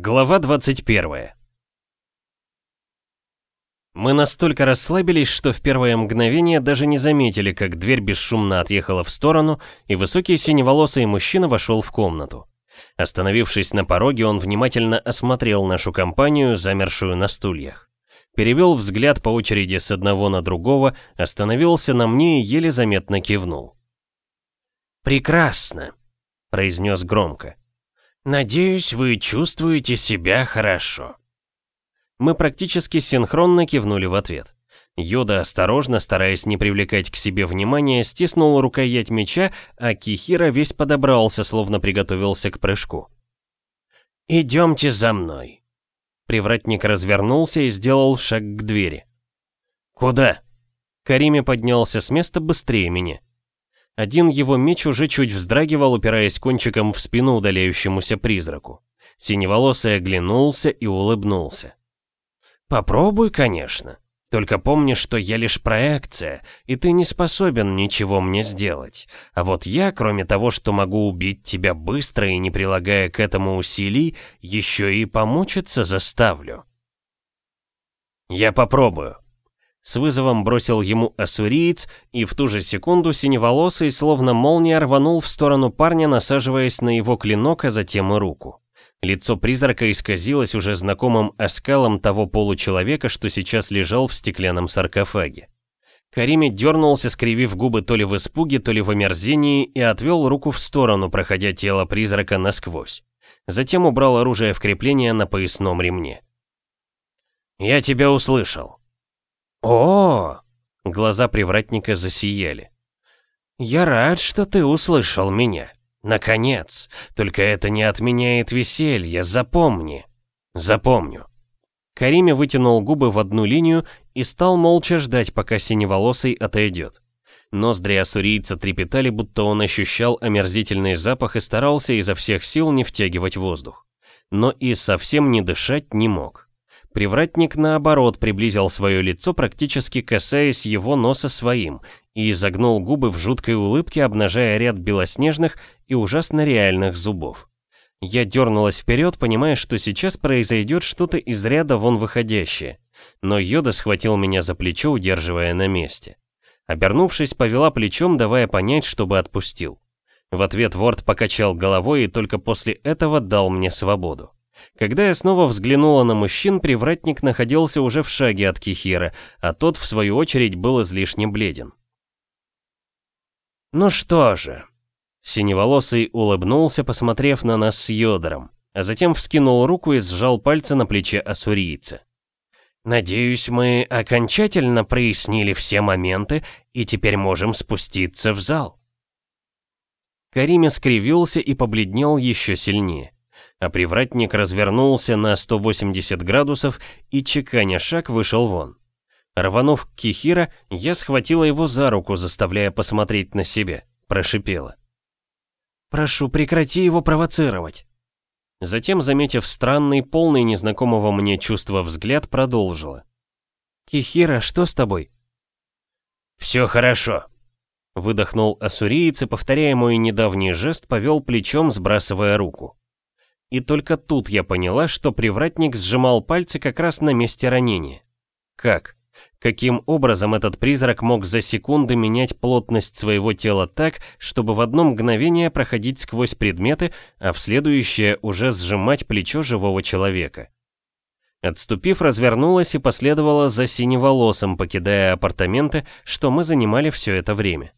Глава 21 Мы настолько расслабились, что в первое мгновение даже не заметили, как дверь бесшумно отъехала в сторону, и высокий синеволосый мужчина вошел в комнату. Остановившись на пороге, он внимательно осмотрел нашу компанию, замершую на стульях. Перевел взгляд по очереди с одного на другого, остановился на мне и еле заметно кивнул. «Прекрасно», — произнес громко. «Надеюсь, вы чувствуете себя хорошо». Мы практически синхронно кивнули в ответ. Йода осторожно, стараясь не привлекать к себе внимания, стиснул рукоять меча, а Кихира весь подобрался, словно приготовился к прыжку. «Идемте за мной». Привратник развернулся и сделал шаг к двери. «Куда?» Кариме поднялся с места быстрее меня. Один его меч уже чуть вздрагивал, упираясь кончиком в спину удаляющемуся призраку. Синеволосый оглянулся и улыбнулся. «Попробуй, конечно. Только помни, что я лишь проекция, и ты не способен ничего мне сделать. А вот я, кроме того, что могу убить тебя быстро и не прилагая к этому усилий, еще и помучиться заставлю». «Я попробую», с вызовом бросил ему ассуриец, и в ту же секунду синеволосый, словно молния, рванул в сторону парня, насаживаясь на его клинок, а затем и руку. Лицо призрака исказилось уже знакомым оскалом того получеловека, что сейчас лежал в стеклянном саркофаге. Кариме дернулся, скривив губы то ли в испуге, то ли в омерзении, и отвел руку в сторону, проходя тело призрака насквозь. Затем убрал оружие в крепление на поясном ремне. «Я тебя услышал», о, Глаза привратника засияли. «Я рад, что ты услышал меня. Наконец. Только это не отменяет веселье, запомни». «Запомню». Кариме вытянул губы в одну линию и стал молча ждать, пока синеволосый отойдет. Ноздри ассурийца трепетали, будто он ощущал омерзительный запах и старался изо всех сил не втягивать воздух. Но и совсем не дышать не мог. Привратник, наоборот, приблизил свое лицо, практически касаясь его носа своим, и изогнул губы в жуткой улыбке, обнажая ряд белоснежных и ужасно реальных зубов. Я дернулась вперед, понимая, что сейчас произойдет что-то из ряда вон выходящее. Но Йода схватил меня за плечо, удерживая на месте. Обернувшись, повела плечом, давая понять, чтобы отпустил. В ответ Ворд покачал головой и только после этого дал мне свободу. Когда я снова взглянула на мужчин, привратник находился уже в шаге от Кихира, а тот, в свою очередь, был излишне бледен. «Ну что же...» Синеволосый улыбнулся, посмотрев на нас с Йодором, а затем вскинул руку и сжал пальцы на плече ассурийца. «Надеюсь, мы окончательно прояснили все моменты и теперь можем спуститься в зал». Кариме скривился и побледнел еще сильнее а привратник развернулся на 180 градусов и, чеканя шаг, вышел вон. Рванув к Кихира, я схватила его за руку, заставляя посмотреть на себя. Прошипела. «Прошу, прекрати его провоцировать». Затем, заметив странный, полный незнакомого мне чувства взгляд, продолжила. «Кихира, что с тобой?» «Все хорошо», — выдохнул ассуриец и, повторяя мой недавний жест, повел плечом, сбрасывая руку. И только тут я поняла, что привратник сжимал пальцы как раз на месте ранения. Как? Каким образом этот призрак мог за секунды менять плотность своего тела так, чтобы в одно мгновение проходить сквозь предметы, а в следующее уже сжимать плечо живого человека? Отступив, развернулась и последовала за синеволосым, покидая апартаменты, что мы занимали все это время.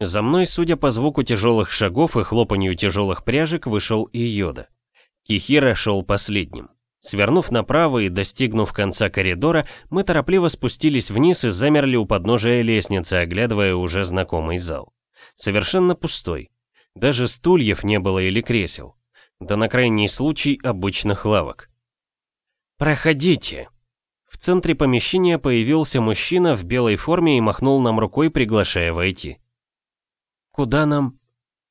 За мной, судя по звуку тяжелых шагов и хлопанью тяжелых пряжек, вышел и Йода. Кихира шел последним. Свернув направо и достигнув конца коридора, мы торопливо спустились вниз и замерли у подножия лестницы, оглядывая уже знакомый зал. Совершенно пустой. Даже стульев не было или кресел. Да на крайний случай обычных лавок. «Проходите!» В центре помещения появился мужчина в белой форме и махнул нам рукой, приглашая войти. «Куда нам?»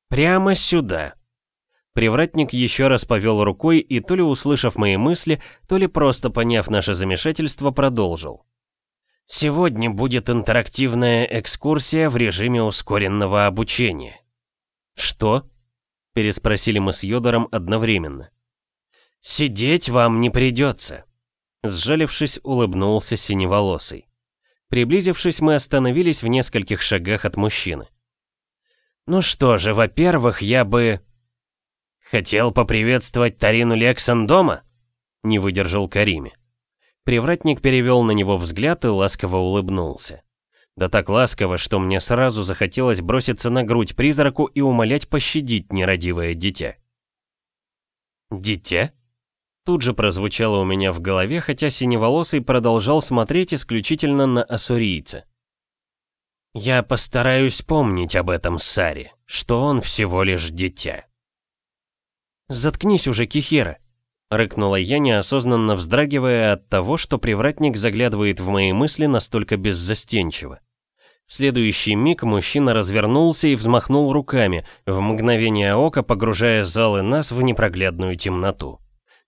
«Прямо сюда!» Привратник еще раз повел рукой и то ли услышав мои мысли, то ли просто поняв наше замешательство, продолжил. Сегодня будет интерактивная экскурсия в режиме ускоренного обучения. Что? Переспросили мы с Йодором одновременно. «Сидеть вам не придется», — сжалившись, улыбнулся синеволосый. Приблизившись, мы остановились в нескольких шагах от мужчины. «Ну что же, во-первых, я бы...» «Хотел поприветствовать Тарину Лексон дома?» — не выдержал Кариме. Привратник перевел на него взгляд и ласково улыбнулся. Да так ласково, что мне сразу захотелось броситься на грудь призраку и умолять пощадить нерадивое дитя. «Дитя?» Тут же прозвучало у меня в голове, хотя синеволосый продолжал смотреть исключительно на ассурийца. «Я постараюсь помнить об этом Саре, что он всего лишь дитя». «Заткнись уже, Кихира!» — рыкнула я, неосознанно вздрагивая от того, что привратник заглядывает в мои мысли настолько беззастенчиво. В следующий миг мужчина развернулся и взмахнул руками, в мгновение ока погружая зал и нас в непроглядную темноту.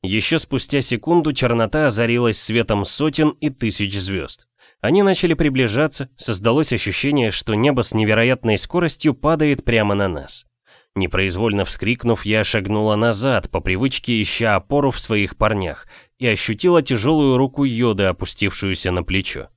Еще спустя секунду чернота озарилась светом сотен и тысяч звезд. Они начали приближаться, создалось ощущение, что небо с невероятной скоростью падает прямо на нас. Непроизвольно вскрикнув, я шагнула назад, по привычке ища опору в своих парнях, и ощутила тяжелую руку Йоды, опустившуюся на плечо.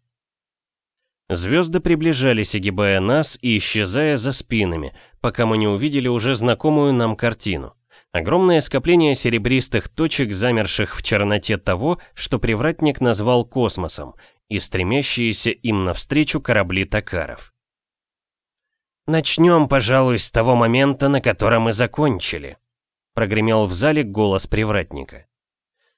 Звезды приближались, огибая нас и исчезая за спинами, пока мы не увидели уже знакомую нам картину. Огромное скопление серебристых точек, замерших в черноте того, что привратник назвал космосом, и стремящиеся им навстречу корабли Токаров. «Начнем, пожалуй, с того момента, на котором мы закончили», прогремел в зале голос привратника.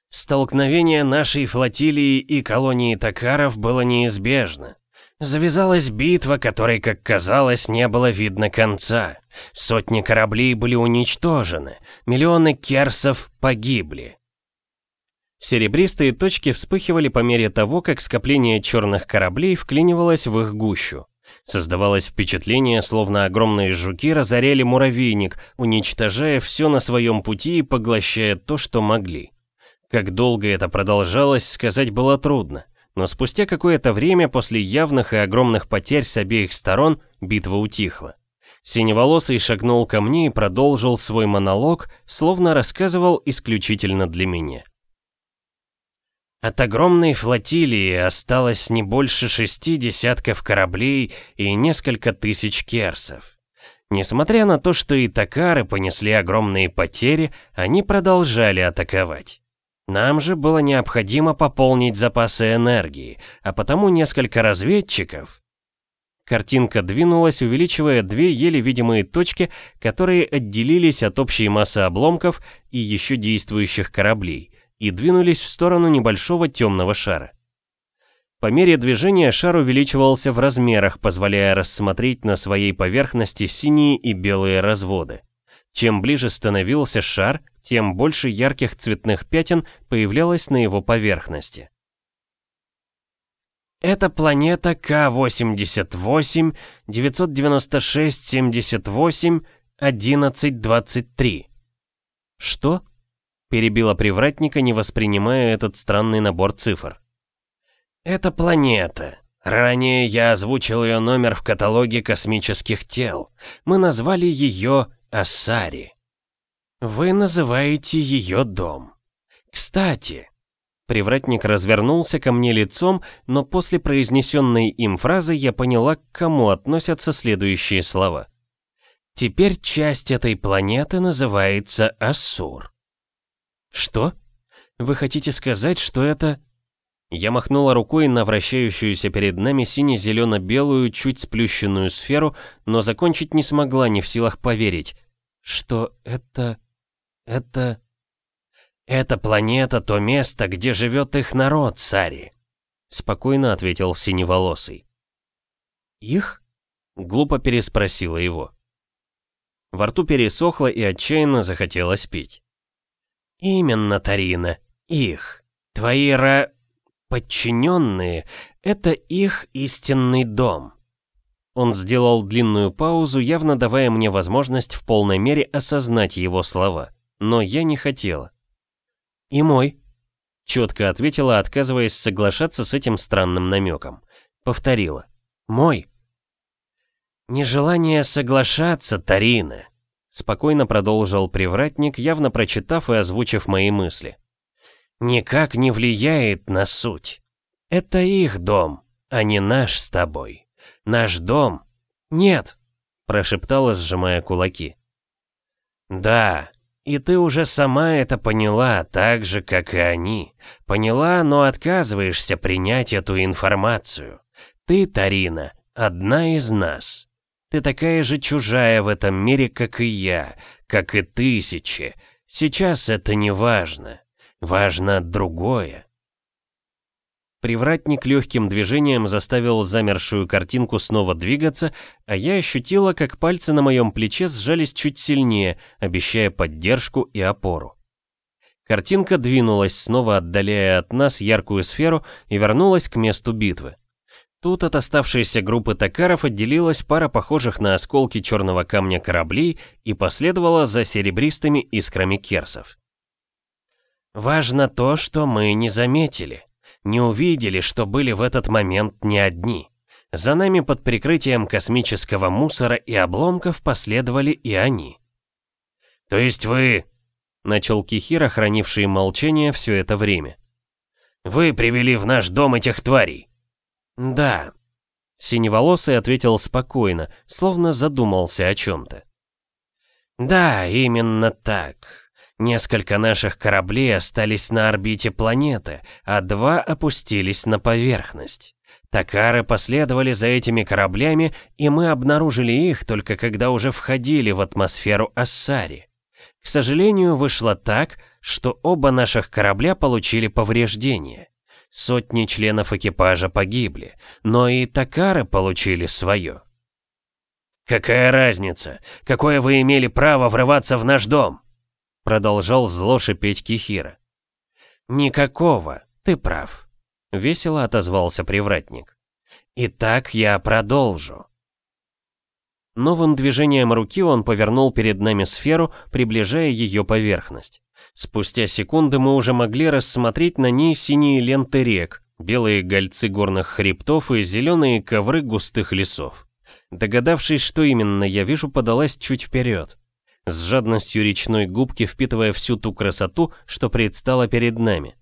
Столкновение нашей флотилии и колонии Токаров было неизбежно. Завязалась битва, которой, как казалось, не было видно конца. Сотни кораблей были уничтожены, миллионы керсов погибли. Серебристые точки вспыхивали по мере того, как скопление черных кораблей вклинивалось в их гущу. Создавалось впечатление, словно огромные жуки разоряли муравейник, уничтожая все на своем пути и поглощая то, что могли. Как долго это продолжалось, сказать было трудно. Но спустя какое-то время после явных и огромных потерь с обеих сторон битва утихла. Синеволосый шагнул ко мне и продолжил свой монолог, словно рассказывал исключительно для меня. От огромной флотилии осталось не больше шести десятков кораблей и несколько тысяч керсов. Несмотря на то, что и токары понесли огромные потери, они продолжали атаковать. Нам же было необходимо пополнить запасы энергии, а потому несколько разведчиков... Картинка двинулась, увеличивая две еле видимые точки, которые отделились от общей массы обломков и еще действующих кораблей, и двинулись в сторону небольшого темного шара. По мере движения шар увеличивался в размерах, позволяя рассмотреть на своей поверхности синие и белые разводы. Чем ближе становился шар, тем больше ярких цветных пятен появлялось на его поверхности. Это планета К-88 996-78 1123. Что? Перебила привратника, не воспринимая этот странный набор цифр. Это планета. Ранее я озвучил ее номер в каталоге космических тел. Мы назвали ее Ассари. Вы называете ее дом. Кстати, привратник развернулся ко мне лицом, но после произнесенной им фразы я поняла, к кому относятся следующие слова. Теперь часть этой планеты называется Ассур. Что? Вы хотите сказать, что это... Я махнула рукой на вращающуюся перед нами сине-зелено-белую, чуть сплющенную сферу, но закончить не смогла, не в силах поверить. Что это... Это... Это планета, то место, где живет их народ, Сари. Спокойно ответил Синеволосый. Их? Глупо переспросила его. Во рту пересохло и отчаянно захотелось пить. Именно, Тарина, их. Твои ра... подчиненные — это их истинный дом. Он сделал длинную паузу, явно давая мне возможность в полной мере осознать его слова но я не хотела. «И мой», — четко ответила, отказываясь соглашаться с этим странным намеком. Повторила. «Мой». «Нежелание соглашаться, Тарина», — спокойно продолжил привратник, явно прочитав и озвучив мои мысли. никак не влияет на суть. Это их дом, а не наш с тобой. Наш дом... Нет, прошептала, сжимая кулаки. Да, и ты уже сама это поняла, так же, как и они. Поняла, но отказываешься принять эту информацию. Ты, Тарина, одна из нас. Ты такая же чужая в этом мире, как и я, как и тысячи. Сейчас это не важно. Важно другое. Привратник легким движением заставил замершую картинку снова двигаться, а я ощутила, как пальцы на моем плече сжались чуть сильнее, обещая поддержку и опору. Картинка двинулась, снова отдаляя от нас яркую сферу и вернулась к месту битвы. Тут от оставшейся группы токаров отделилась пара похожих на осколки черного камня кораблей и последовала за серебристыми искрами керсов. «Важно то, что мы не заметили», не увидели, что были в этот момент не одни. За нами под прикрытием космического мусора и обломков последовали и они. «То есть вы...» — начал Кихира, хранивший молчание все это время. «Вы привели в наш дом этих тварей?» «Да», — Синеволосый ответил спокойно, словно задумался о чем-то. «Да, именно так. Несколько наших кораблей остались на орбите планеты, а два опустились на поверхность. Такары последовали за этими кораблями, и мы обнаружили их только когда уже входили в атмосферу Ассари. К сожалению, вышло так, что оба наших корабля получили повреждения. Сотни членов экипажа погибли, но и Такары получили свое. «Какая разница? Какое вы имели право врываться в наш дом?» Продолжал зло шипеть Кихира. «Никакого, ты прав», — весело отозвался привратник. «Итак, я продолжу». Новым движением руки он повернул перед нами сферу, приближая ее поверхность. Спустя секунды мы уже могли рассмотреть на ней синие ленты рек, белые гольцы горных хребтов и зеленые ковры густых лесов. Догадавшись, что именно я вижу, подалась чуть вперед с жадностью речной губки впитывая всю ту красоту, что предстала перед нами.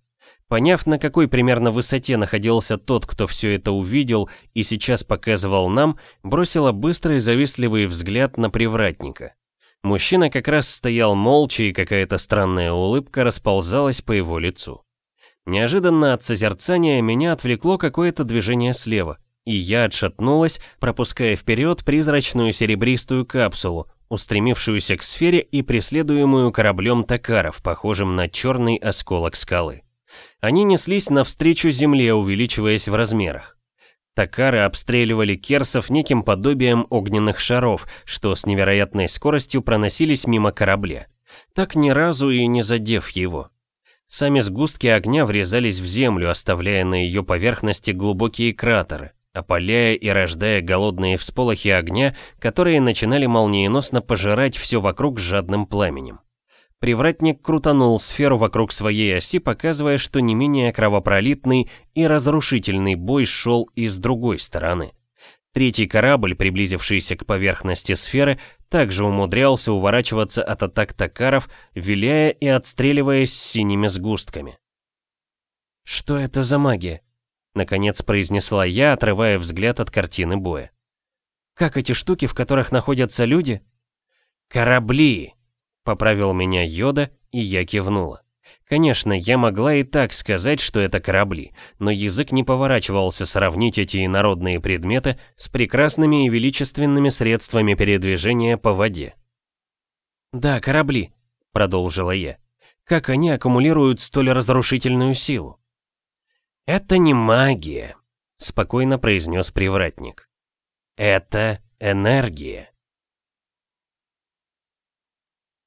Поняв, на какой примерно высоте находился тот, кто все это увидел и сейчас показывал нам, бросила быстрый завистливый взгляд на привратника. Мужчина как раз стоял молча, и какая-то странная улыбка расползалась по его лицу. Неожиданно от созерцания меня отвлекло какое-то движение слева, и я отшатнулась, пропуская вперед призрачную серебристую капсулу, устремившуюся к сфере и преследуемую кораблем Токаров, похожим на черный осколок скалы. Они неслись навстречу Земле, увеличиваясь в размерах. Токары обстреливали керсов неким подобием огненных шаров, что с невероятной скоростью проносились мимо корабля, так ни разу и не задев его. Сами сгустки огня врезались в землю, оставляя на ее поверхности глубокие кратеры опаляя и рождая голодные всполохи огня, которые начинали молниеносно пожирать все вокруг жадным пламенем. Привратник крутанул сферу вокруг своей оси, показывая, что не менее кровопролитный и разрушительный бой шел и с другой стороны. Третий корабль, приблизившийся к поверхности сферы, также умудрялся уворачиваться от атак токаров, виляя и отстреливаясь синими сгустками. «Что это за магия?» Наконец произнесла я, отрывая взгляд от картины боя. «Как эти штуки, в которых находятся люди?» «Корабли!» — поправил меня Йода, и я кивнула. Конечно, я могла и так сказать, что это корабли, но язык не поворачивался сравнить эти инородные предметы с прекрасными и величественными средствами передвижения по воде. «Да, корабли», — продолжила я. «Как они аккумулируют столь разрушительную силу?» «Это не магия», — спокойно произнес привратник. «Это энергия».